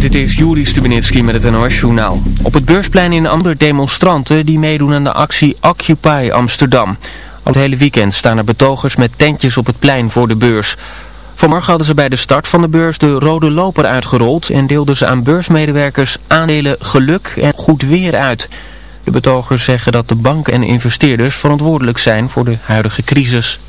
Dit is Juri Stubenitski met het NOS-journaal. Op het beursplein in Amber demonstranten die meedoen aan de actie Occupy Amsterdam. Al het hele weekend staan er betogers met tentjes op het plein voor de beurs. Vanmorgen hadden ze bij de start van de beurs de rode loper uitgerold... en deelden ze aan beursmedewerkers aandelen geluk en goed weer uit. De betogers zeggen dat de banken en investeerders verantwoordelijk zijn voor de huidige crisis.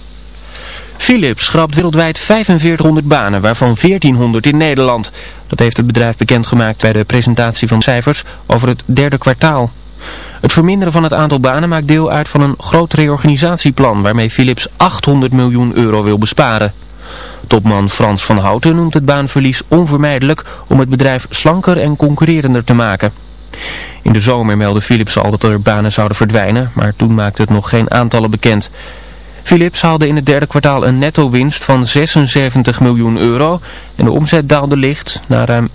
Philips schrapt wereldwijd 4500 banen, waarvan 1400 in Nederland. Dat heeft het bedrijf bekendgemaakt bij de presentatie van cijfers over het derde kwartaal. Het verminderen van het aantal banen maakt deel uit van een groot reorganisatieplan waarmee Philips 800 miljoen euro wil besparen. Topman Frans van Houten noemt het baanverlies onvermijdelijk om het bedrijf slanker en concurrerender te maken. In de zomer meldde Philips al dat er banen zouden verdwijnen, maar toen maakte het nog geen aantallen bekend. Philips haalde in het derde kwartaal een netto-winst van 76 miljoen euro en de omzet daalde licht naar ruim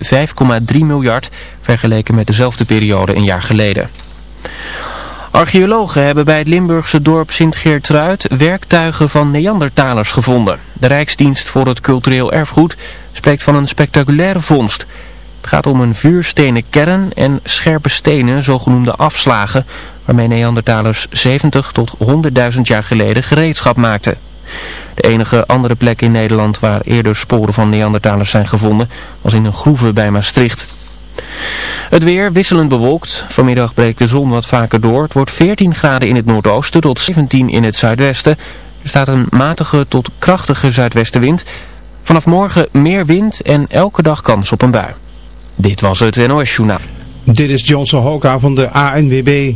5,3 miljard vergeleken met dezelfde periode een jaar geleden. Archeologen hebben bij het Limburgse dorp Sint-Geertruid werktuigen van Neandertalers gevonden. De Rijksdienst voor het Cultureel Erfgoed spreekt van een spectaculaire vondst. Het gaat om een vuurstenen kern en scherpe stenen, zogenoemde afslagen, waarmee Neandertalers 70 tot 100.000 jaar geleden gereedschap maakten. De enige andere plek in Nederland waar eerder sporen van Neandertalers zijn gevonden was in een groeve bij Maastricht. Het weer wisselend bewolkt. Vanmiddag breekt de zon wat vaker door. Het wordt 14 graden in het noordoosten tot 17 in het zuidwesten. Er staat een matige tot krachtige zuidwestenwind. Vanaf morgen meer wind en elke dag kans op een bui. Dit was het NOS Journaal. Dit is Johnson Hoka van de ANWB.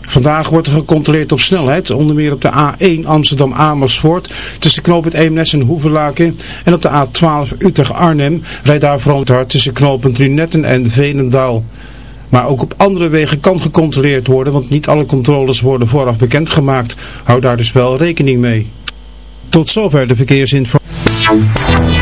Vandaag wordt er gecontroleerd op snelheid, onder meer op de A1 Amsterdam-Amersfoort, tussen knooppunt Eemnes en Hoevelaken. En op de A12 Utrecht-Arnhem rijdt daar vooral hard tussen knooppunt Lunetten en Veenendaal. Maar ook op andere wegen kan gecontroleerd worden, want niet alle controles worden vooraf bekendgemaakt. Hou daar dus wel rekening mee. Tot zover de verkeersinformatie.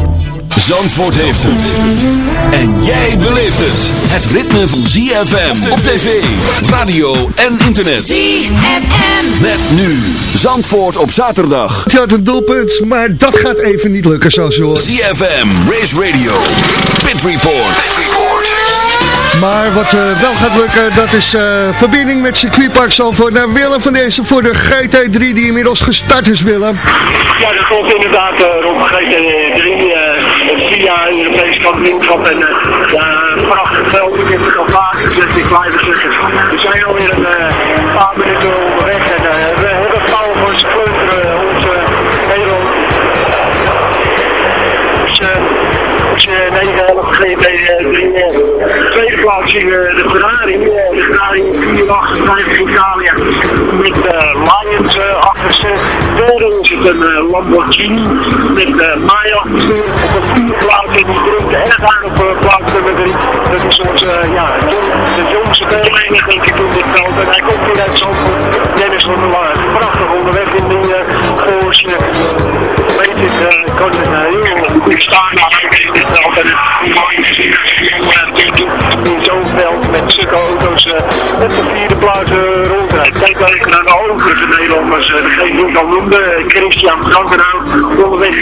Zandvoort heeft het. En jij beleeft het. Het ritme van ZFM op tv, radio en internet. ZFM. Met nu Zandvoort op zaterdag. Het had een doelpunt, maar dat gaat even niet lukken zoals je hoort. ZFM, Race Radio, Pit Report. Pit Report. Maar wat uh, wel gaat lukken, dat is uh, verbinding met circuitpark Zandvoort naar Willem van deze voor de GT3 die inmiddels gestart is, Willem. Ja, dat klopt inderdaad, uh, rond de GT3. vier jaar in de Europese kampioenschap en ja, prachtig veld. Ik heb het al vaker gezegd. We zijn alweer een paar minuten onderweg en we hebben Paul van Skleuter, onze Nederland. Dus, nee, GT3 we de Ferrari. De Ferrari 458 Italië met uh, Lions uh, achterste. Is het een Lamborghini met uh, Maya achterste. Op de vierde plaats en die drukt erg aan op plaats nummer 3. Dat is onze, ja, de jongste deelnemer denk ik in dit veld. En hij komt weer uit Zandvoort. Dennis van der Laar. Prachtig onderweg in die uh, Kan het uh, heel goed staan. Het met stukken auto's vierde plaats rondrijdt. Kijk even naar de overige Nederlanders. degene die ik al noemde, Christian Frankenhout. Onderweg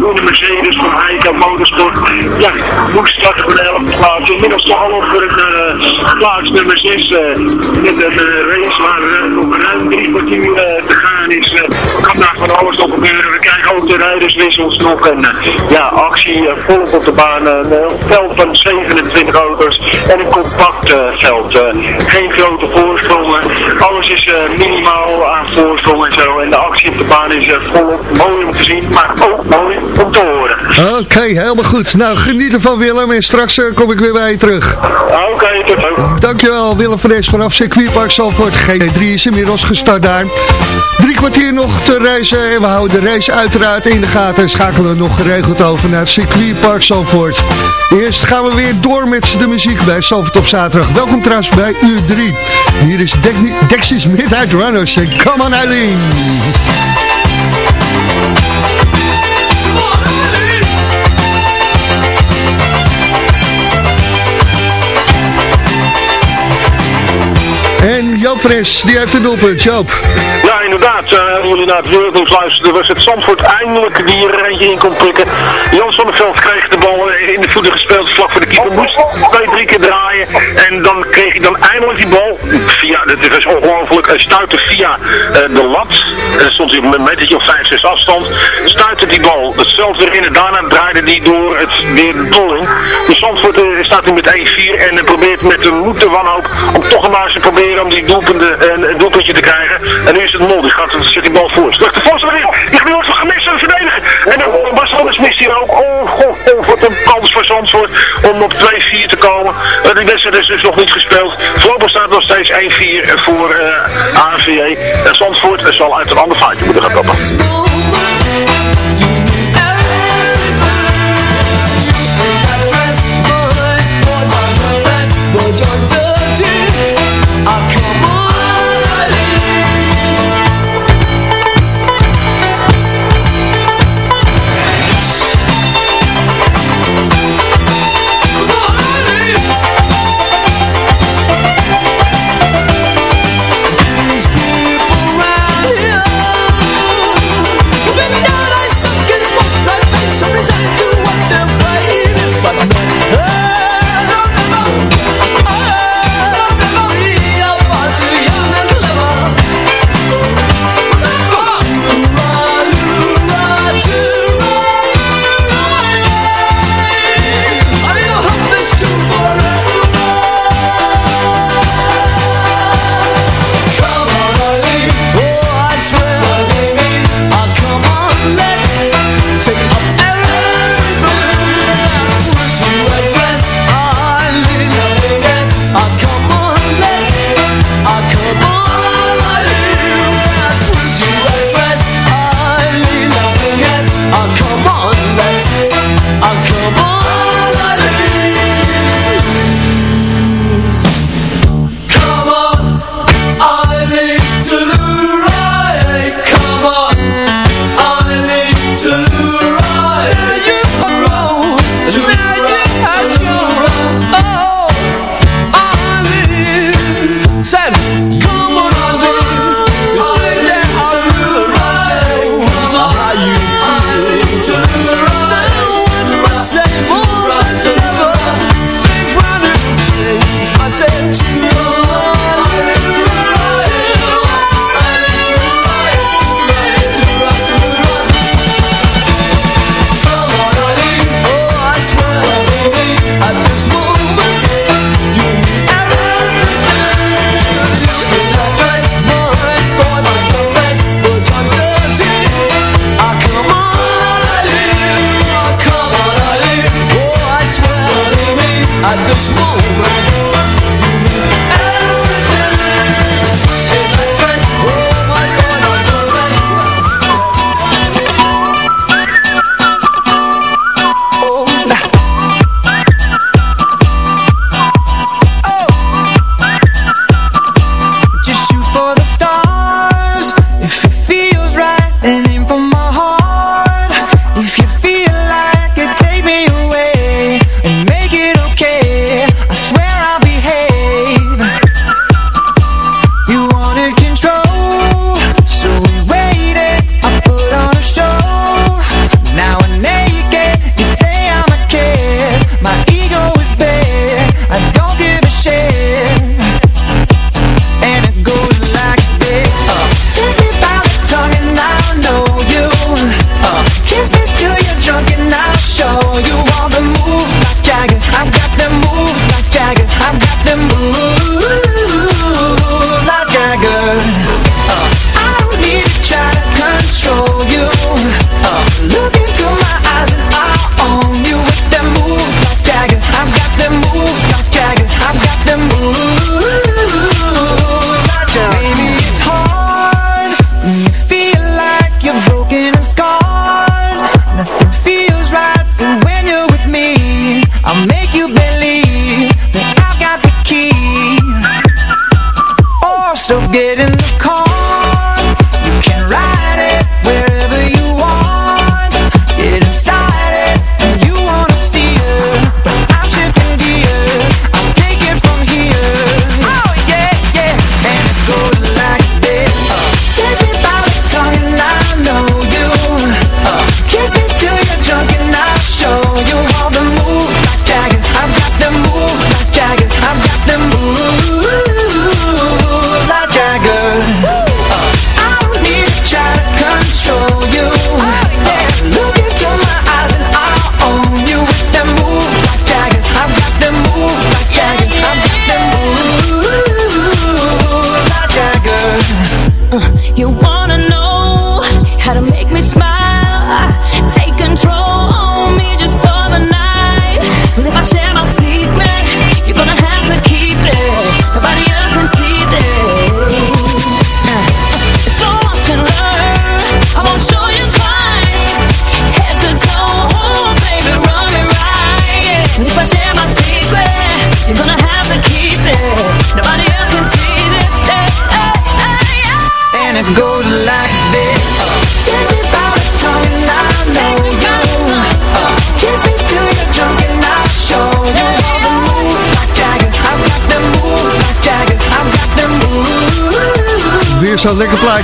door de Mercedes van Heika Motorsport. Ja, moest straks voor de 11 plaats. Inmiddels toch al voor het plaats nummer 6. met een race waar nog ruim drie kwartier te gaan is. kan daar van alles op gebeuren. We krijgen ook de rijderswissels nog. En ja, actie volop op de baan. Een veld van 27 auto's en een compact veld. geen grote Alles is minimaal aan voorsprong en zo. En de actie op de baan is volop mooi om te zien, maar ook mooi om te horen. Oké, helemaal goed. Nou, geniet ervan Willem en straks kom ik weer bij je terug. Oké, tot zo. Dankjewel Willem van Dees vanaf circuitpark Zalvoort. GT3 is inmiddels gestart daar. Drie kwartier nog te reizen en we houden de race uiteraard in de gaten en schakelen nog geregeld over naar het circuitpark Zalvoort. Eerst gaan we weer door met de muziek bij Zalvoort op zaterdag. Welkom trouwens bij uur 3. Hier is Dexys Midnight Runners en Come on Eileen. Joop Fres, die heeft een doelpunt. Joop. Inderdaad. Uh, jullie naar het wereldnieuws luisteren. was het Zandvoort eindelijk die er eentje in kon prikken. Jans van der Veld kreeg de bal in de voeten gespeeld. Vlak voor de keeper moest twee, drie keer draaien. En dan kreeg hij dan eindelijk die bal. Via, dat is ongelooflijk. Hij stuitte via de lat. En stond hij op een metertje of 5, 6 afstand. Stuitte die bal het veld weer in. Daarna draaide hij door het weer de dolling. De Zandvoort staat nu met 1-4. En probeert met de moed de wanhoop om toch maar te proberen om die doelpunten, een, doelpuntje te krijgen. En nu is het Mol, die gaat zet die bal voor. Terug de voorstel erin. Die van gemist en verdedigen. En dan Barcelona's mist hier ook. Oh, oh, oh, wat een kans voor Zandvoort om op 2-4 te komen. Uh, die wedstrijd is dus nog niet gespeeld. Voorlopig staat nog steeds 1-4 voor uh, ANVJ. En Zandvoort zal uit een ander vaartje moeten gaan koppen.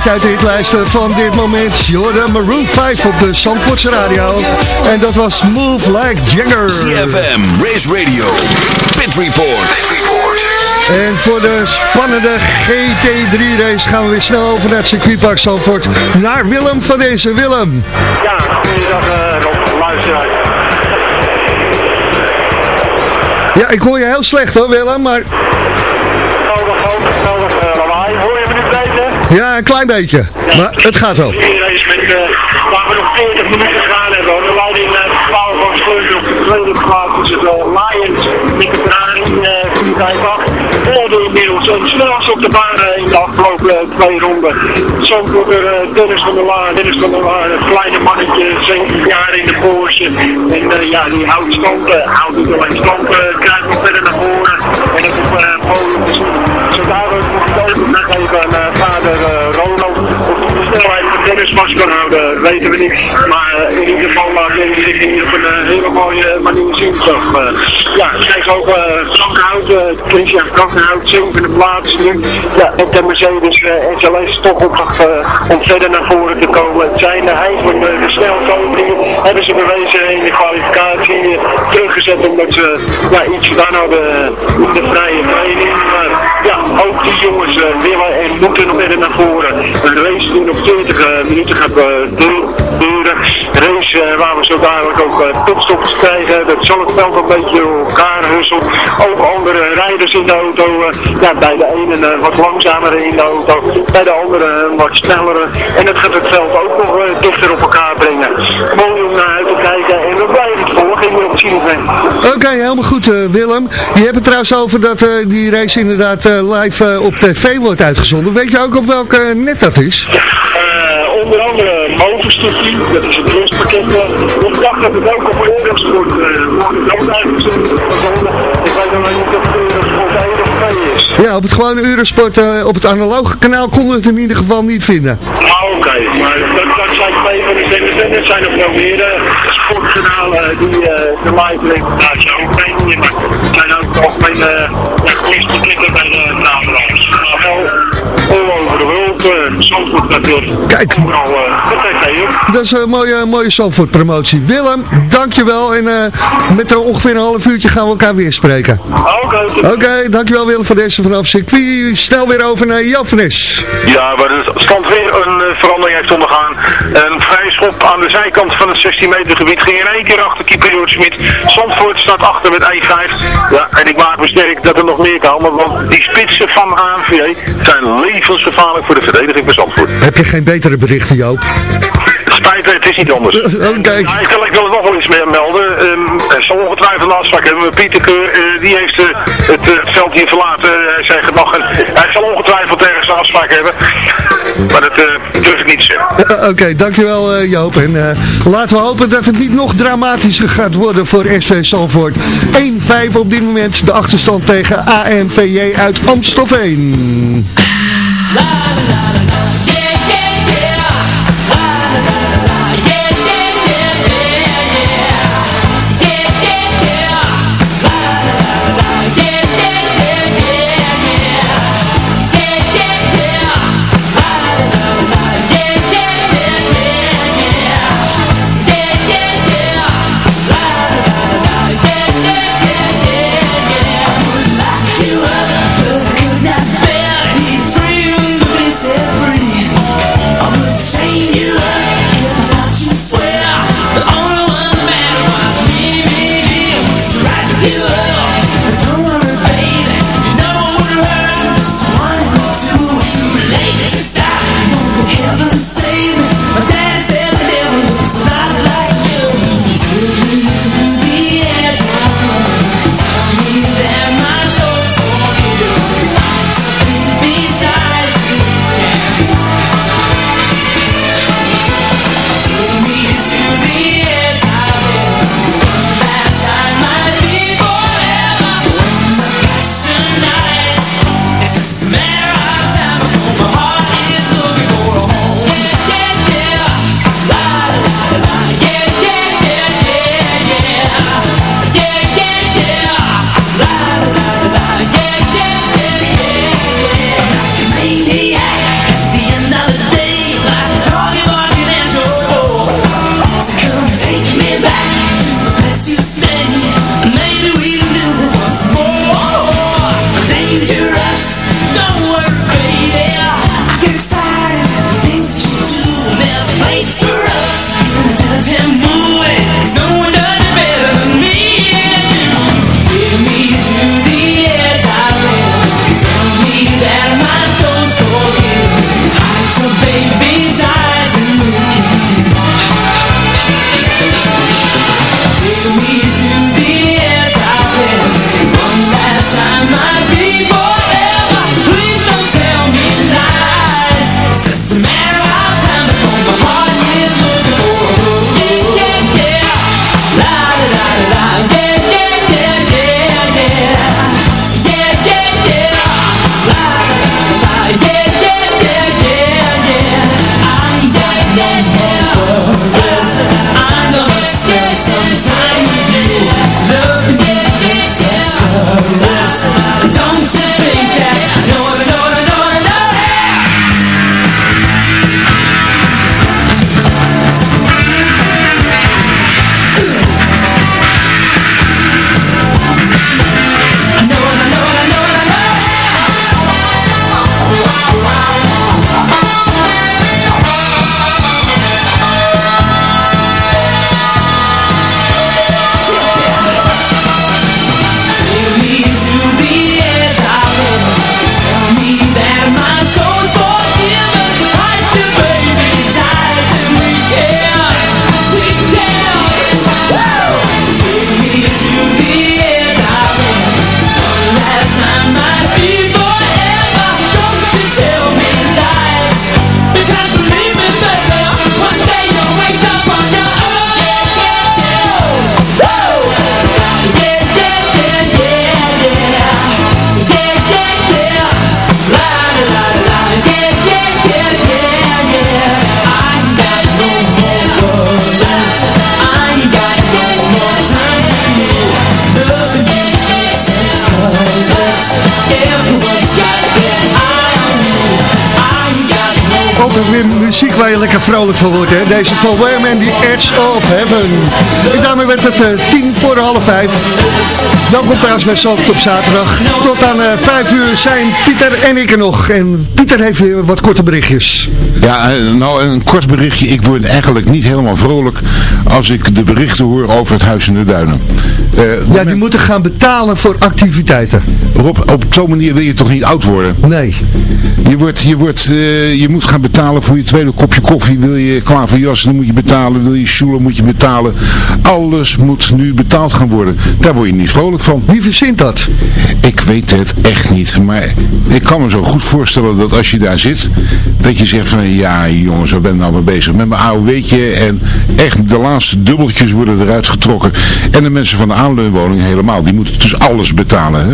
Plaatje uit de hitlijsten van dit moment. Jordan Maroon 5 op de Zandvoortse Radio. En dat was Move Like Jagger. CFM, Race Radio, Pit Report. En voor de spannende GT3 race gaan we weer snel over naar het circuitpark Zandvoort. Naar Willem van deze. Willem. Ja, goeiedag uh, Rob, luisteraars. Ja, ik hoor je heel slecht hoor Willem, maar... Ja, een klein beetje. Maar het gaat wel. Een uh, waar we nog 40 minuten gaan hebben. In uh, Paul van Schleuter op de tweede plaats. Het Lions met de Ferrari uh, 458. Hoorde inmiddels een snelste op de baan uh, in de afgelopen uh, twee ronden. Zandvoorter uh, Dennis van der Laan. Dennis van der Laan, een kleine mannetje, 17 jaar in de Porsche. En uh, ja, die houdt stand, uh, houdt niet alleen stand, uh, krijgt nog verder naar voren. En dat op uh, podium. Zo dadelijk ook nog even aan vast kan houden, weten we niet. Maar uh, in ieder geval laat Dennis zich hier op een uh, hele mooie manier zien. Toch, uh, ja, kijk ook Frankenhout, uh, Christian Frankenhout, zevende plaats nu. Ja, met de Mercedes SLS toch op uh, om verder naar voren te komen. Het zijn van de, snelkoning hebben ze bewezen in de kwalificatie teruggezet omdat ze ja, iets gedaan hadden in de vrije training. Maar ja, ook die jongens willen en moeten nog verder naar voren. Een race die nog 40 uh, minuten uh, duren. Race uh, waar we zo dadelijk ook uh, pitstops krijgen. Dat zal het veld een beetje elkaar husselt. Ook andere rijders in de auto. Uh, ja, bij de ene wat langzamer in de auto. Bij de andere wat sneller. En dat gaat het veld ook nog dichter op elkaar brengen. Mooi om naar uit te kijken. En we blijven het volgen hier op CFM. Oké, okay, helemaal goed Willem. Je hebt het trouwens over dat die race inderdaad live op tv wordt uitgezonden. Weet je ook op welke net dat is? Onder andere Motorstudie, dat is het rustpakket. Ik dacht dat het ook op Eurosport wordt uh, uitgezonden. Ik weet alleen niet of Eurosport 1 of 2 is. Ja, op het gewone Eurosport, uh, op het analoge kanaal konden we het in ieder geval niet vinden. Ah, oké. Okay. Maar dat, dat zijn twee van de zenders. Er zijn nog wel meer uh, sportkanalen die uh, de live reportage ook brengen. Maar er zijn ook nog mijn ja, Uh, Zandvoort natuurlijk. Kijk. Overal uh, op Dat is een mooie, mooie Zandvoort promotie. Willem, dankjewel. En uh, met ongeveer een half uurtje gaan we elkaar weer spreken. Oké. Okay, Oké, okay, dankjewel Willem voor deze vanaf circuit. Snel weer over naar Jafnis. Ja, waar de stand weer een uh, verandering heeft ondergaan. Een vrije schop aan de zijkant van het 16 meter gebied ging in één keer achter keeper George Smit. Zandvoort staat achter met 1-5. Ja, en ik maak me sterk dat er nog meer kan. Want die spitsen van ANVA zijn levensgevaarlijk voor de verdediging van Zandvoort. Heb je geen betere berichten, Joop? Spijt het is niet anders. Ja, ik, wil, ik wil er nog wel iets meer melden. Um, zal ongetwijfeld afspraak hebben. Pieter Keur, uh, die heeft uh, het uh, veld hier verlaten. Hij zei gedag. Hij zal ongetwijfeld ergens een afspraak hebben. Maar dat durf ik niet te zeggen. Oké, okay, dankjewel Joop. En laten we hopen dat het niet nog dramatischer gaat worden voor SV Salvoort. 1-5 op dit moment de achterstand tegen AMVJ uit Amstelveen. Muziek waar je lekker vrolijk van wordt? Deze van Wham die Edge of Heaven. En daarmee werd het uh, tien voor half vijf. Welkom trouwens bij Zalvert op zaterdag. Tot aan uh, vijf uur zijn Pieter en ik er nog. En Pieter heeft weer wat korte berichtjes. Ja, uh, nou een kort berichtje. Ik word eigenlijk niet helemaal vrolijk als ik de berichten hoor over het Huis in de Duinen. Ja, die moeten gaan betalen voor activiteiten. Rob, op zo'n manier wil je toch niet oud worden? Nee. Je, wordt, je, wordt, je moet gaan betalen betalen voor je tweede kopje koffie. Wil je klaverjas, dan moet je betalen. Wil je schoenen, moet je betalen. Alles moet nu betaald gaan worden. Daar word je niet vrolijk van. Wie verzint dat? Ik weet het echt niet. Maar ik kan me zo goed voorstellen dat als je daar zit, dat je zegt van ja jongens, waar ben ik nou mee bezig? Met mijn AOW'tje en echt de laatste dubbeltjes worden eruit getrokken. En de mensen van de aanleunwoning helemaal, die moeten dus alles betalen. Hè?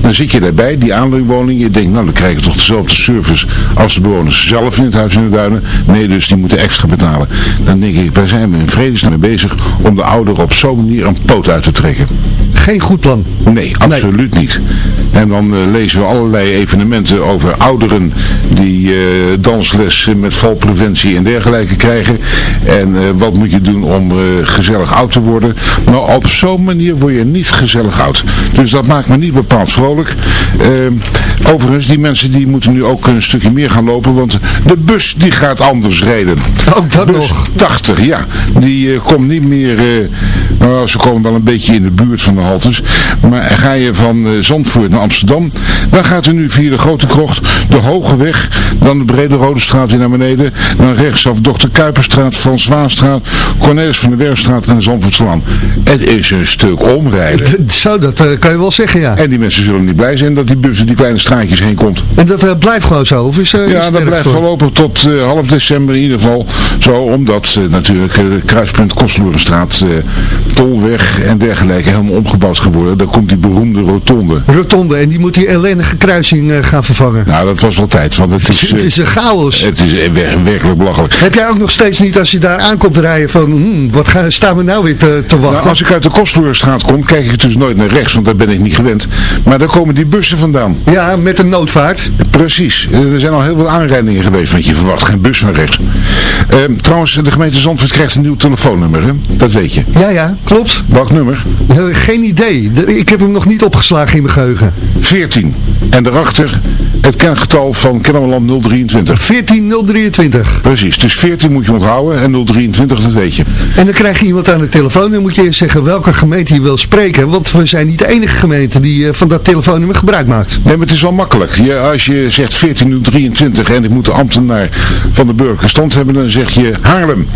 Dan zit je daarbij, die aanleunwoning, je denkt nou dan krijg je toch dezelfde service als de bewoners zelf in het huis in de duinen. Nee, dus die moeten extra betalen. Dan denk ik, wij zijn er in vredesnaam mee bezig om de ouderen op zo'n manier een poot uit te trekken. Geen goed plan. Nee, absoluut niet. En dan eh, lezen we allerlei evenementen over ouderen die eh, dansles met valpreventie en dergelijke krijgen. En eh, wat moet je doen om gezellig oud te worden? Nou, op zo'n manier word je niet gezellig oud. Dus dat maakt me niet bepaald vrolijk. Eh, overigens, die mensen die moeten nu ook een stukje meer gaan lopen, want de bus die gaat anders rijden. Ook dat bus nog. 80, ja. Die eh, komt niet meer, eh, nou ze komen wel een beetje in de buurt van de haltes. Maar ga je van eh, Zandvoort naar Amsterdam, dan gaat u nu via de Grote Krocht, de Hoge Weg, dan de Brede Rode Straat weer naar beneden, dan rechtsaf Dr. Kuiperstraat, Van Zwaanstraat, Cornelis van der Werfstraat en de Zandvoortslaan. Het is een stuk omrijden. Zo, dat eh, kan je wel zeggen, ja. En die mensen zullen niet blij zijn dat die bus die kleine straatjes heen komt. En dat eh, blijft gewoon zo, of is, eh, is Ja, dat blijft voor? voorlopig tot half december in ieder geval zo, omdat natuurlijk kruispunt Kostelorenstraat, eh Tolweg en dergelijke helemaal omgebouwd geworden. Daar komt die beroemde rotonde. Rotonde, en die moet die ellendige kruising gaan vervangen. Nou, dat was wel tijd, want het is, Het is een chaos. het is wer- werkelijk belachelijk. Heb jij ook nog steeds niet, als je daar aankomt rijden, van, hmm, wat gaan, staan we nou weer te, te wachten? Nou, als ik uit de Kostelorenstraat kom, kijk ik dus nooit naar rechts, want daar ben ik niet gewend. Maar daar komen die bussen vandaan. Ja, met een noodvaart. Precies. Eh, Er zijn al heel veel aanrijdingen geweest, want je verwacht geen bus van rechts. Eh, trouwens, de gemeente Zandvoort krijgt een nieuw telefoonnummer, hè? Dat weet je. Ja, ja, klopt. Welk nummer? Eh, geen idee. De- ik heb hem nog niet opgeslagen in mijn geheugen. 14. En daarachter het kengetal van Kennemerland 023. 14023. Precies, dus 14 moet je onthouden en 023 dat weet je. En dan krijg je iemand aan de telefoon en moet je eerst zeggen welke gemeente je wil spreken. Want we zijn niet de enige gemeente die eh, van dat telefoonnummer gebruik maakt. Nee, maar het is wel makkelijk. Je, als je zegt 14023 en ik moet de ambtenaar van de burger stand hebben, dan zeg je Haarlem.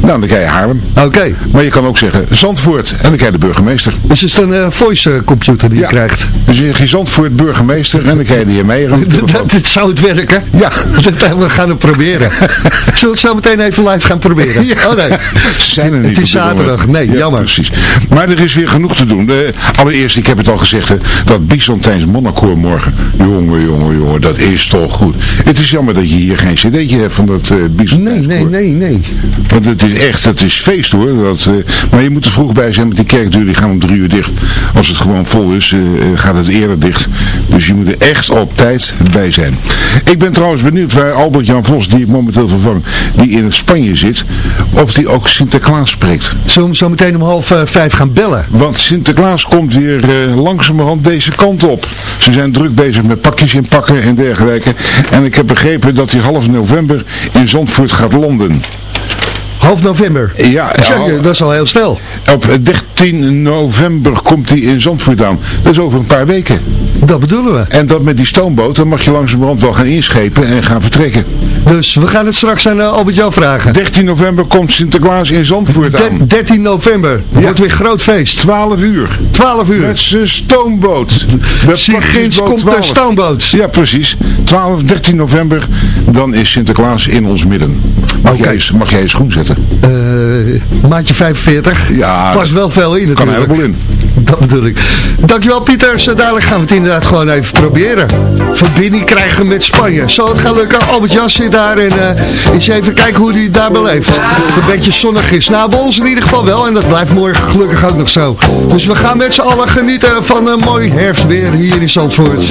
Nou, dan krijg je Haarlem. Oké. Maar je kan ook zeggen Zandvoort en dan krijg je de burgemeester. Dus is het een eh, voice eh, computer die je krijgt? Dus je zegt Zandvoort burgemeester en dan krijg je de heer Meijer aan dit zou het werken? Ja. We gaan het proberen. Zullen we het zo meteen even live gaan proberen? Ja. Oh nee. Ze zijn er niet Het is zaterdag. Nee, Ja, jammer. Precies. Maar er is weer genoeg te doen. Eh, allereerst, ik heb het al gezegd, hè, dat Byzantijns Monaco morgen. Jongen, jongen, jongen, dat is toch goed. Het is jammer dat je hier geen cd'tje hebt van dat uh, Byzantijns Nee, nee, nee, nee. Want het is echt, het is feest hoor. Dat, eh, maar je moet er vroeg bij zijn, want die kerkdeuren die gaan om drie uur dicht. Als het gewoon vol is, eh, eh, gaat het eerder dicht. Dus je moet er echt op tijd bij zijn. Ik ben trouwens benieuwd waar Albert-Jan Vos, die ik momenteel vervang, die in Spanje zit, of die ook Sinterklaas spreekt. Zullen we zo meteen om half vijf gaan bellen? Want Sinterklaas komt weer langzamerhand deze kant op. Ze zijn druk bezig met pakjes inpakken en dergelijke. En ik heb begrepen dat hij half november in Zandvoort gaat landen. Half november. Ja, dat is al heel snel. Op 13 november komt hij in Zandvoort aan. Dat is over een paar weken. Dat bedoelen we. En dat met die stoomboot, dan mag je langzamerhand wel gaan inschepen en gaan vertrekken. Dus we gaan het straks aan uh, Albert-Jan vragen. 13 november komt Sinterklaas in Zandvoort De- aan. 13 november. Ja. Wordt weer groot feest. 12 uur. 12 uur. Met zijn stoomboot. De komt de 12. stoomboot. Ja, precies. 12, 13 november, dan is Sinterklaas in ons midden. Mag, jij, eens- mag jij een schoen zetten? Eh, maatje 45. Ja, Past wel veel in kan natuurlijk. helemaal in. Dat bedoel ik. Dankjewel Pieter. Zo dadelijk gaan we het inderdaad gewoon even proberen. Verbinding krijgen met Spanje. Zal het gaan lukken? Albert Jas zit daar en eh eens even kijken hoe hij daar beleeft. Of het een beetje zonnig is. Nou, bij ons in ieder geval wel. En dat blijft morgen gelukkig ook nog zo. Dus we gaan met z'n allen genieten van een mooi herfstweer hier in Zandvoort.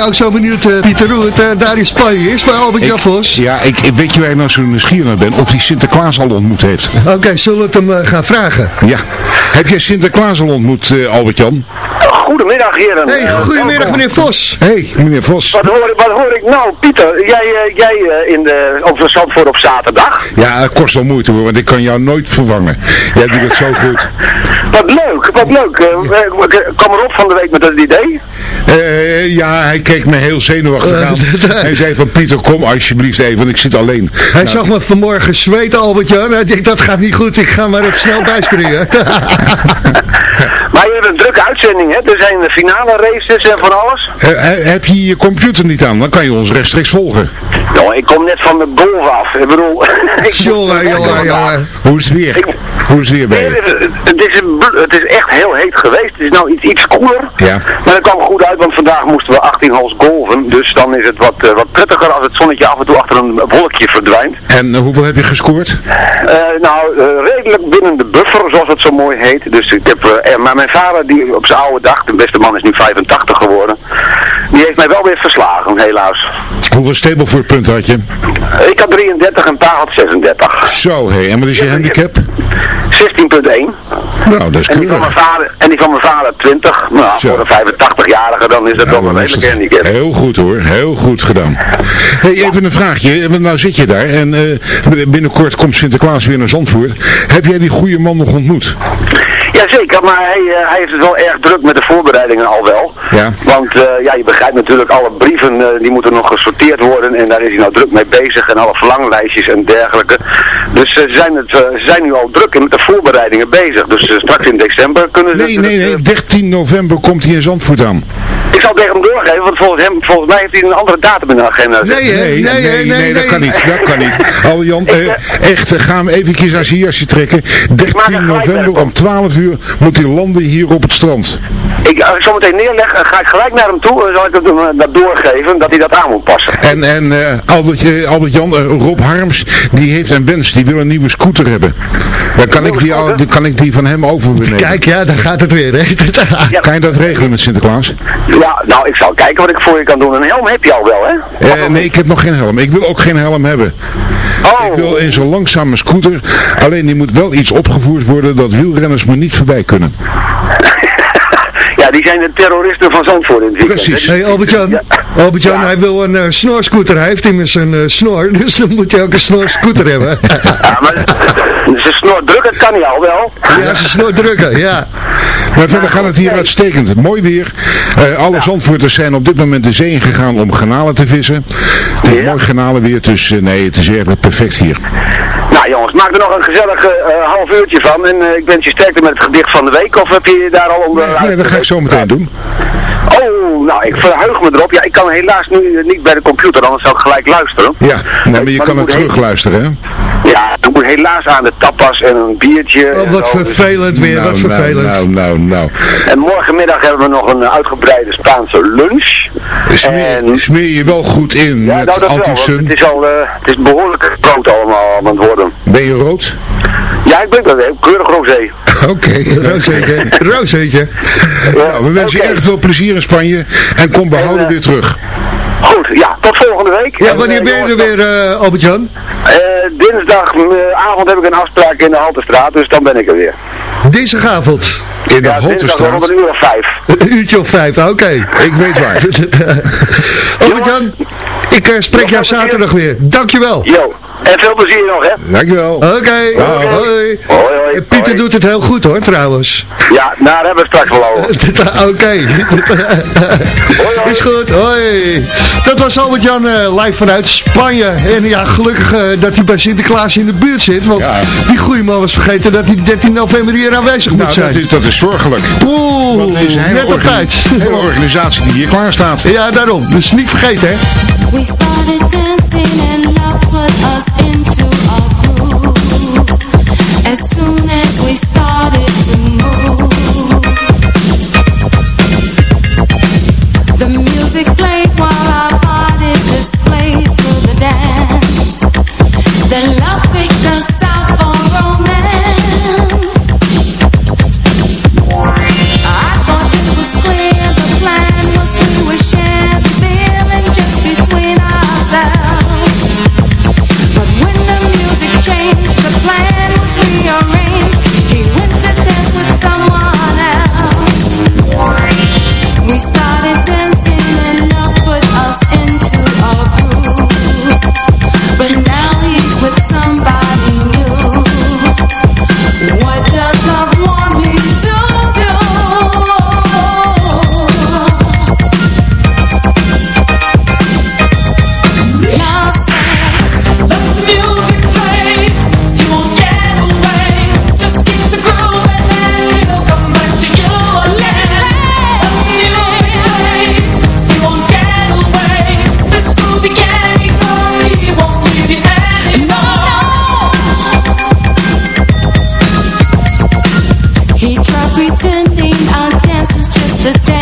Je ook zo benieuwd, eh, Pieter, hoe het eh, daar in Spanje is bij Albert Jan Vos? Ja, ik, ik weet je waar ik nou zo nieuwsgierig naar ben? Of hij Sinterklaas al ontmoet heeft. Oké, zullen we het hem eh, gaan vragen? Ja. Heb jij Sinterklaas al ontmoet, Albert-Jan? Goedemiddag, heren. Hey, goedemiddag meneer Vos. hey, meneer Vos. Wat hoor, wat hoor ik nou, Pieter? Jij, eh, jij eh, in de, op Zandvoort op zaterdag. Ja, het kost wel moeite hoor, want ik kan jou nooit vervangen. Jij doet het zo goed. Wat leuk, wat leuk. Eh, eh, ik kwam erop van de week met dat idee. Eh, ja, hij keek me heel zenuwachtig aan. Hij zei van Pieter, kom alsjeblieft even, want ik zit alleen. Hij zag me vanmorgen zweten, Albert-Jan. Hij denkt, dat gaat niet goed, ik ga maar even snel bijspringen. Je hebt een drukke uitzending, hè? Er zijn de finale races en van alles. Heb je je computer niet aan? Dan kan je ons rechtstreeks volgen. Nou, ik kom net van de golf af. Ik bedoel... Jongen, jongen, jongen. Hoe is het weer? Hoe is het weer bij Nee, je? het, het is een, het is echt heel heet geweest. Het is nou iets, iets koeler. Ja. Maar dat kwam goed uit, want vandaag moesten we 18 holes golven. Dus dan is het wat, eh, wat prettiger als het zonnetje af en toe achter een wolkje verdwijnt. En eh, hoeveel heb je gescoord? Eh, nou, redelijk binnen de buffer, zoals het zo mooi heet. Dus ik heb, eh, maar mijn vader, die op zijn oude dag, de beste man is nu 85 geworden, die heeft mij wel weer verslagen, helaas. Hoeveel Stableford had je? Ik had 33 en pa had 36. Zo, hé. En wat is je handicap? 16.1. Nou, dat is En die, van mijn vader, en die van mijn vader 20. Nou, Zo. voor een 85-jarige dan is dat wel een redelijk handicap. Heel goed hoor, heel goed gedaan. Hey, even een vraagje, want nou zit je daar en eh, binnenkort komt Sinterklaas weer naar Zandvoort. Heb jij die goede man nog ontmoet? Jazeker, maar hij, eh, hij heeft het wel erg druk met de voorbereidingen al wel. Ja. Want eh, ja, je begrijpt natuurlijk, alle brieven eh, die moeten nog gesorteerd worden en daar is hij nou druk mee bezig en alle verlanglijstjes en dergelijke. Dus ze, zijn het, ze zijn nu al druk met de voorbereidingen bezig. Dus straks in december kunnen ze... Nee, nee, nee, 13 november komt hij in Zandvoort aan. Ik zal het tegen hem doorgeven, want volgens, hem, volgens mij heeft hij een andere datum in de agenda. Nee? Nee, nee, nee, dat kan niet, dat kan niet. Al Jan, eh, echt, eh, ga hem eventjes aan zijn jasje trekken. 13 november om 12 uur moet hij landen hier op het strand. Ik, als ik zo meteen neerleg, eh, ga ik gelijk naar hem toe en zal ik het hem eh, dat doorgeven, dat hij dat aan moet passen. En, en eh, Albert, eh, Albert Jan, eh, Rob Harms, die heeft een wens, die wil een nieuwe scooter hebben. Dan kan ik die, al, dan kan ik die van hem overnemen. Kijk, ja, daar gaat het weer, hè. Kan je dat regelen met Sinterklaas? Ja, nou, ik zal kijken wat ik voor je kan doen. Een helm heb je al wel, hè? Eh, nee, ik heb nog geen helm. Ik wil ook geen helm hebben. Oh. Ik wil in zo'n langzame scooter. Alleen die moet wel iets opgevoerd worden dat wielrenners me niet voorbij kunnen. Ja, die zijn de terroristen van Zandvoort in het weekend. Precies. Hé, hey, Albert-Jan, Albert-Jan, hij wil een eh, snorscooter. Hij heeft immers een eh, snor, dus dan moet hij ook een snorscooter hebben. Ja, maar ze snor druk, dat kan hij al wel. ja, ze snor drukken, ja. Maar verder gaat het hier uitstekend. Mooi weer. Eh, alle Zandvoorters zijn op dit moment de zee ingegaan om granalen te vissen. Het is mooi granalen weer, dus nee, het is erg perfect hier. Nou jongens, maak er nog een gezellig eh, half uurtje van. En eh, ik wens je sterkte met het gedicht van de week. Of heb je je daar al onder... Nee, dat ga ik zo meteen doen. Oh, nou, ik verheug me erop. Ja, ik kan helaas nu eh, niet bij de computer, anders zou ik gelijk luisteren. Ja, nee, maar je Maar kan heen- terugluisteren, hè? Ja, ik moet helaas aan de tapas en een biertje. Oh, wat vervelend weer, nou, wat vervelend. Nou, nou, nou, nou. En morgenmiddag hebben we nog een eh, uitgebreide Spaanse lunch. Smeer, En- smeer je wel goed in Ja, met nou wel, anti-sun. het is al, eh, het is behoorlijk groot allemaal aan het worden. Ben je rood? Ja, ik ben dat, hè. keurig rosé. Oké. Rozeetje, rozeetje. Nou, we wensen je Oké. erg veel plezier in Spanje en kom behouden En, eh, weer terug. Goed, ja, tot volgende week. Ja, wanneer eh, ben je er weer, eh, Albert-Jan? eh, dinsdagavond heb ik een afspraak in de Haltestraat, dus dan ben ik er weer. Dinsdagavond. In de Ja, Haltestraat. een uur of vijf. Een uurtje of vijf, oké. Ik weet waar. Albert-Jan, ik spreek jou zaterdag weer. Dankjewel. Jo, en veel plezier nog, hè. Dankjewel. Oké, hoi. Hoi, hoi. Pieter hoi. doet het heel goed hoor, trouwens. Ja, nou, daar hebben we het straks wel over. Oké. Is goed, hoi. Dat was Albert-Jan eh, live vanuit Spanje. En ja, gelukkig eh, dat hij bij Sinterklaas in de buurt zit. Want Ja. die goede man was vergeten dat hij 13 november hier aanwezig moet Nou, dat zijn. is, dat is zorgelijk. Oeh, Want deze hele, net op tijd. hele organisatie die hier klaar staat. Ja, daarom. Dus niet vergeten, hè. We started dancing and love put us into a groove. As soon as we started to move, the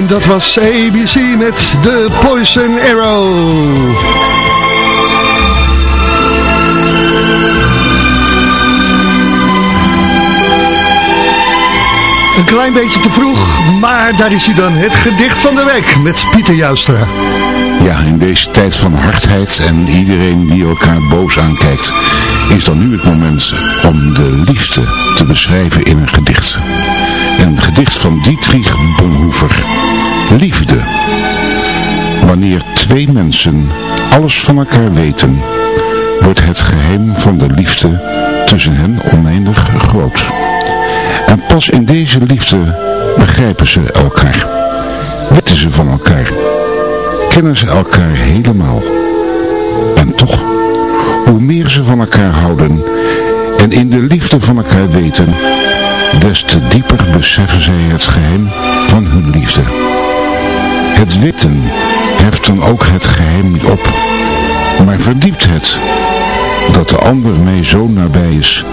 En dat was ABC met de Poison Arrow. Een klein beetje te vroeg, maar daar is hij dan. Het gedicht van de week met Pieter Joustra. Ja, in deze tijd van hardheid en iedereen die elkaar boos aankijkt, is dan nu het moment om de liefde te beschrijven in een gedicht. Een gedicht van Dietrich Bonhoeffer. Liefde. Wanneer twee mensen alles van elkaar weten, wordt het geheim van de liefde tussen hen oneindig groot. En pas in deze liefde begrijpen ze elkaar. Weten ze van elkaar. Kennen ze elkaar helemaal. En toch, hoe meer ze van elkaar houden en in de liefde van elkaar weten, des te dieper beseffen zij het geheim van hun liefde. Het witten heft dan ook het geheim niet op, maar verdiept het, dat de ander mee zo nabij is.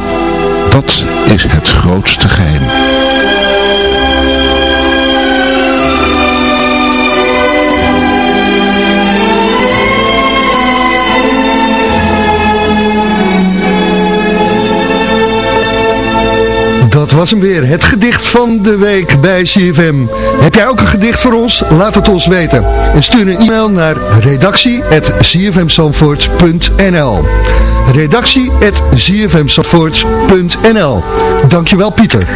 Dat is het grootste geheim. dat was hem weer. Het gedicht van de week bij CFM. Heb jij ook een gedicht voor ons? Laat het ons weten. En stuur een e-mail naar redactie.cfmzandvoort.nl redactie.cfmzandvoort.nl Dankjewel Pieter.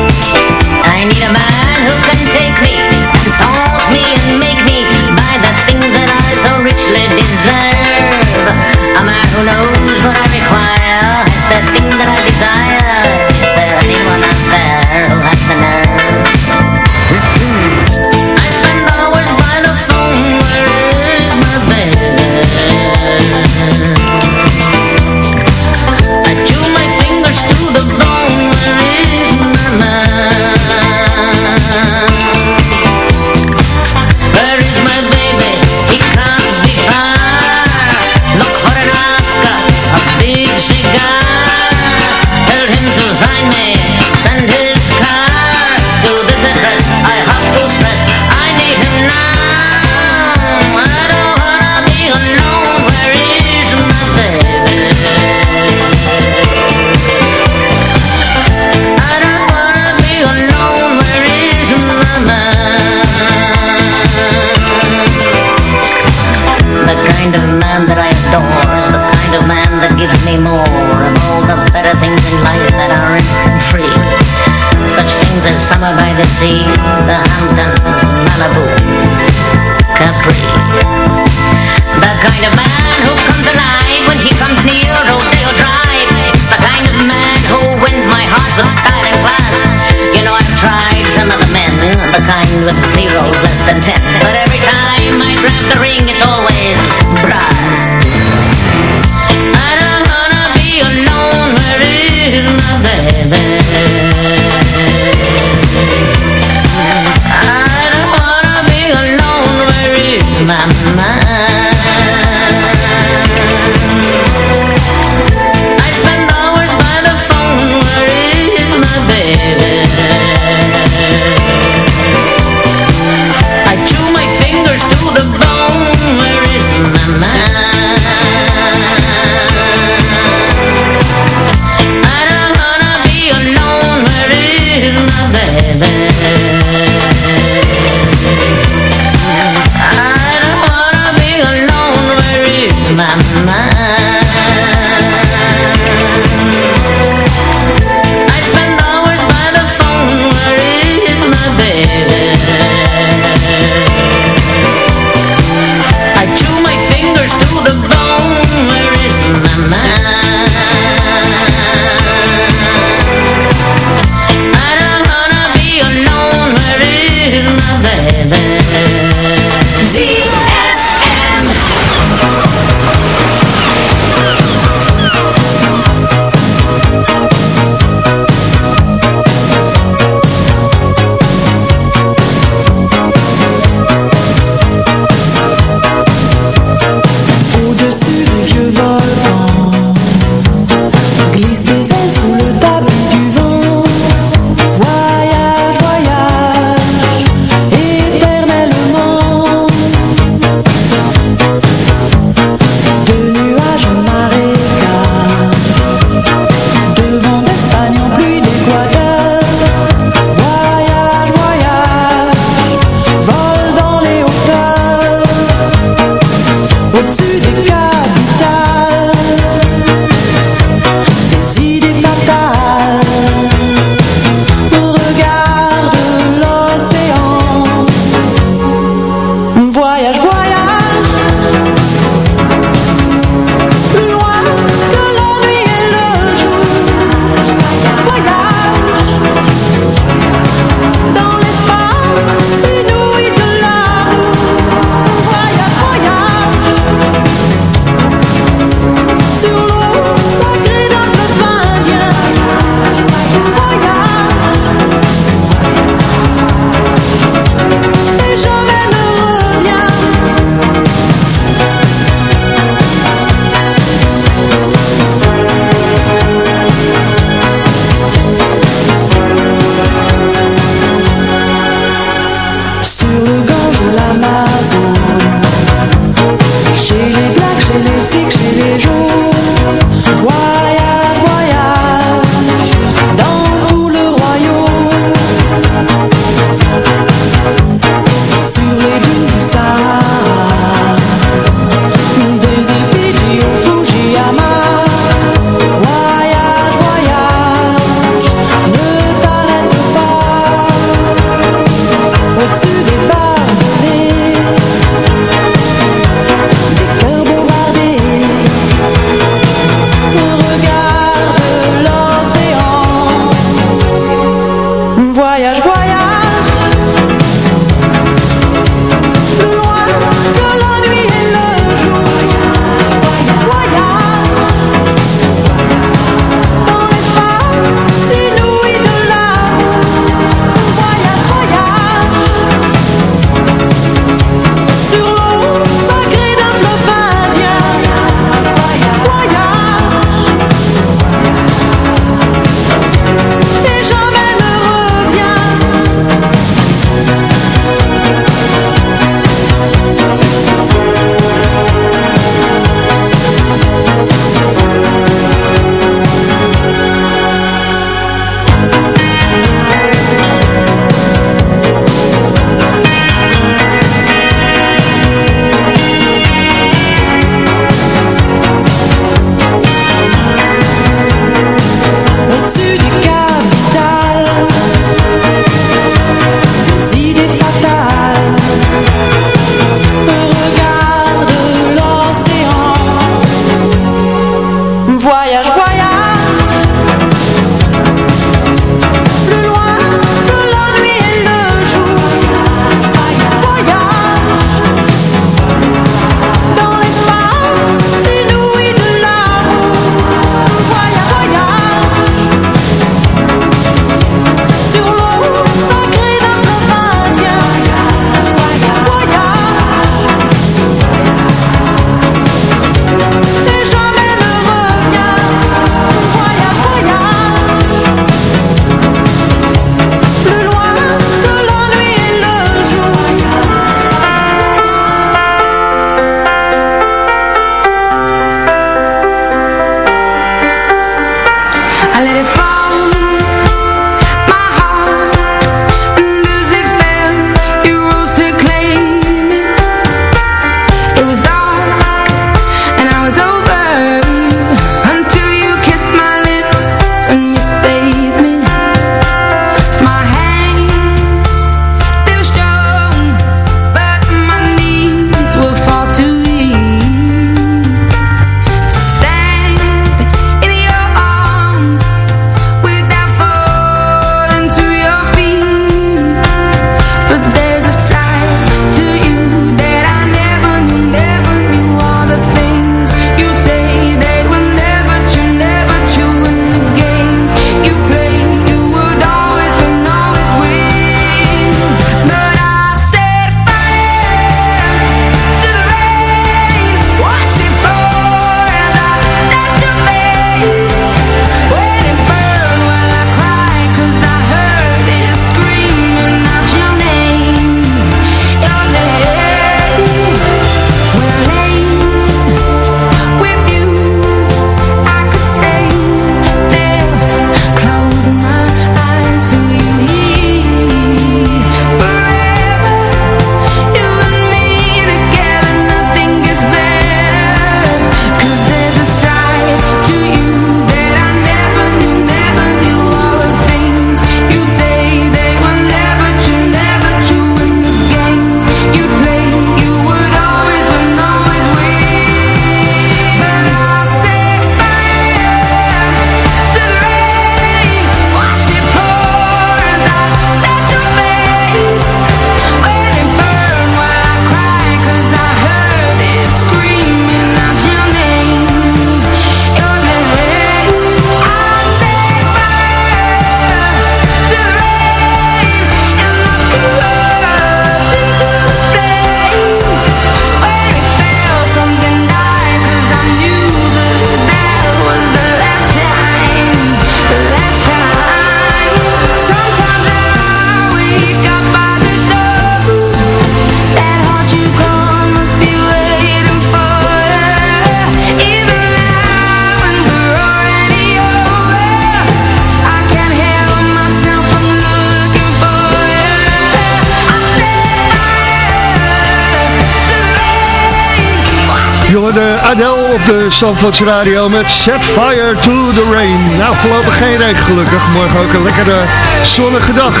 Adele op de Zandvoorts Radio met Set Fire to the Rain. Nou, voorlopig geen regen gelukkig. Morgen ook een lekkere zonnige dag.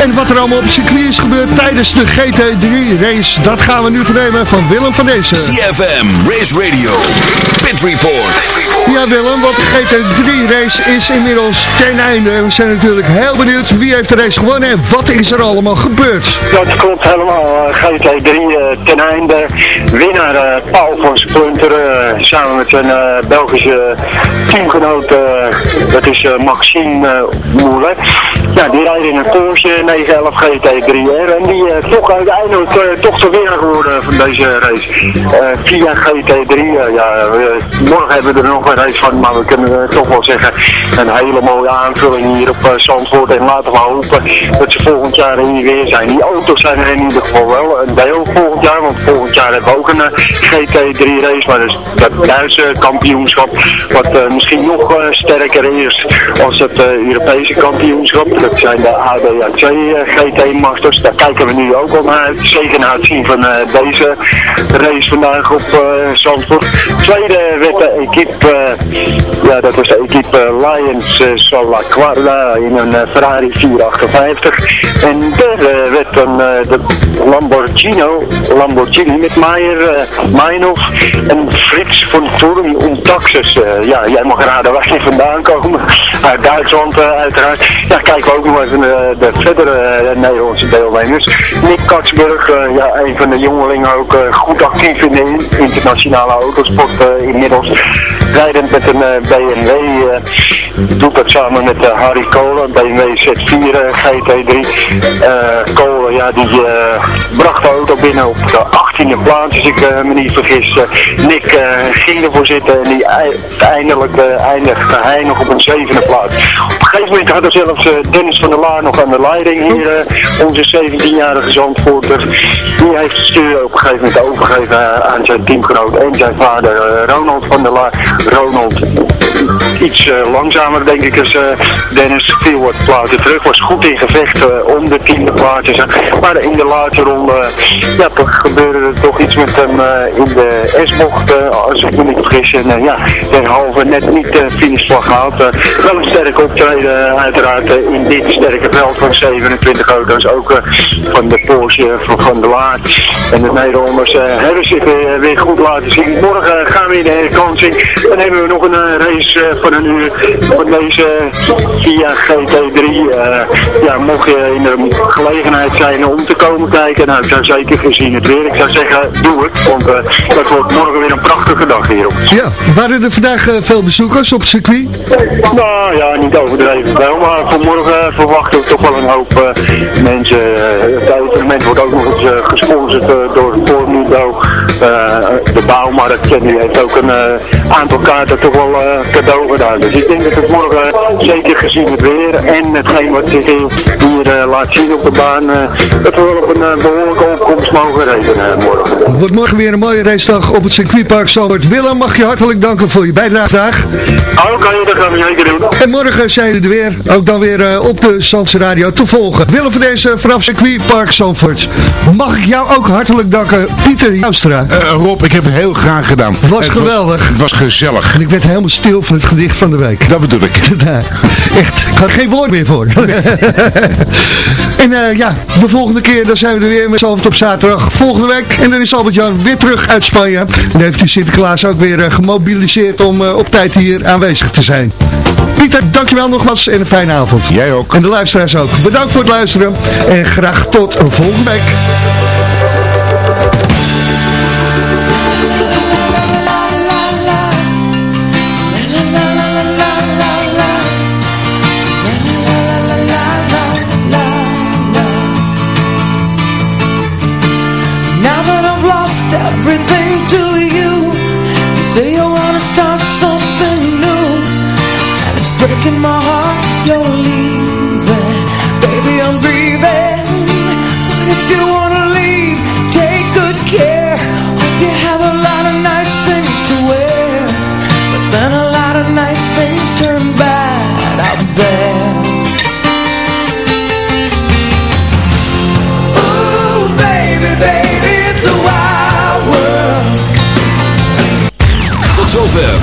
En wat er allemaal op het circuit is gebeurd tijdens de GT3 race, dat gaan we nu vernemen van Willem van Dezen. CFM Race Radio, Pit Report. Ja Willem, want de GT3 race is inmiddels ten einde. We zijn natuurlijk heel benieuwd wie heeft de race gewonnen en wat is er allemaal gebeurd. Dat klopt helemaal. Eh, GT3 eh, ten einde. Winnaar eh, Paul van Splunter samen met zijn Belgische teamgenoot. dat is Maxime Moulet. Ja, die rijdt in een Porsche 911 GT3R. En die toch uiteindelijk toch de winnaar geworden van deze race. via GT3. ja, morgen hebben we er nog een race van. Maar we kunnen toch wel zeggen een hele mooie aanvulling hier op Zandvoort. En laten we hopen dat ze volgend jaar hier weer zijn. Die auto's zijn er in ieder geval wel een deel volgend jaar, want volgend jaar hebben we ook een eh, GT3 race, maar dus dat Duitse kampioenschap, wat uh, misschien nog uh, sterker is als het Europese kampioenschap. Dat zijn de ADAC GT Masters, daar kijken we nu ook naar uit. Zeker na het zien van deze race vandaag op Zandvoort. Tweede werd de equipe, ja dat was de equipe Lions Salaquarda in een Ferrari 458. En derde werd dan de Lamborghini, met Maier, Meinhof en Frits van Turm om Taxis. Uh, ja, jij mag raden waar je vandaan komen. Uit Duitsland uh, uiteraard. Ja, kijken we ook nog even de, de verdere Nederlandse deelnemers. Nick Katsburg, ja, een van de jongelingen ook goed actief in de internationale autosport inmiddels. Rijdend met een BMW, doet dat samen met Harry Kolen, BMW Z4 GT3. Kolen, ja, die bracht de auto binnen op de 18e plaats, als ik me niet vergis. Nick ging ervoor zitten en die uiteindelijk eindigde hij nog op een zevende plaats. Op een gegeven moment had er zelfs Dennis van der Laar nog aan de leiding hier, onze 17-jarige Zandvoorter. Die heeft het stuur op een gegeven moment overgegeven aan zijn teamgenoot en zijn vader Ronald van der Laar. Ronald iets langzamer denk ik als Dennis viel wat plaatsen terug. Was goed in gevecht om de tiende zijn. Maar in de laatste ronde ja, gebeurde er toch iets met hem in de S-bocht, als ik me niet vergis. En ja, derhalve net niet de finishvlag gehaald. wel een sterk optreden uiteraard in dit sterke veld van 27 auto's. Ook van de Porsche van Van der Laar. En de Nederlanders hebben zich weer, weer, goed laten zien. Morgen gaan we in de herkansing. Dan hebben we nog een race van een uur van deze via GT3. ja, mocht je in de gelegenheid zijn om te komen kijken, nou ik zou zeker gezien het weer. Ik zou zeggen, doe het, want dat wordt morgen weer een prachtige dag hierop. Ja, waren er vandaag veel bezoekers op circuit? Nou ja, niet overdreven veel, maar vanmorgen verwachten we toch wel een hoop mensen. het evenement wordt ook nog eens gesponsord door Formudo, de bouwmarkt. En die heeft ook een aantal kaarten toch wel cadeau gedaan. Dus ik denk dat het morgen, zeker gezien het weer en hetgeen wat zich hier laat zien op de baan, dat we wel op een behoorlijke opkomst mogen rekenen morgen. Het wordt morgen weer een mooie racedag op het circuitpark Zalbert. Willem, mag je hartelijk danken voor je bijdrage vandaag. Oké, okay, dat gaan we zeker doen. En morgen zijn jullie er weer, ook dan weer uh, op de Zandse Radio te volgen. Willem van deze vanaf circuitpark Zandvoort. Mag ik jou ook hartelijk danken, Pieter Joustra. Uh, Rob, ik heb het heel graag gedaan. Het was het geweldig. Was, het was gezellig. En ik werd helemaal stil van het gedicht van de week. Dat bedoel ik. Echt, ik had geen woord meer voor. en uh, ja, de volgende keer dan zijn we er weer met Zalvert op zaterdag. Volgende week. En dan is Albert-Jan weer terug uit Spanje. En dan heeft hij Sinterklaas ook weer uh, gemobiliseerd om uh, op tijd hier aanwezig te zijn. Pieter, dankjewel nogmaals en een fijne avond. Jij ook. En de luisteraars ook. Bedankt voor het luisteren. En graag tot een volgende week. can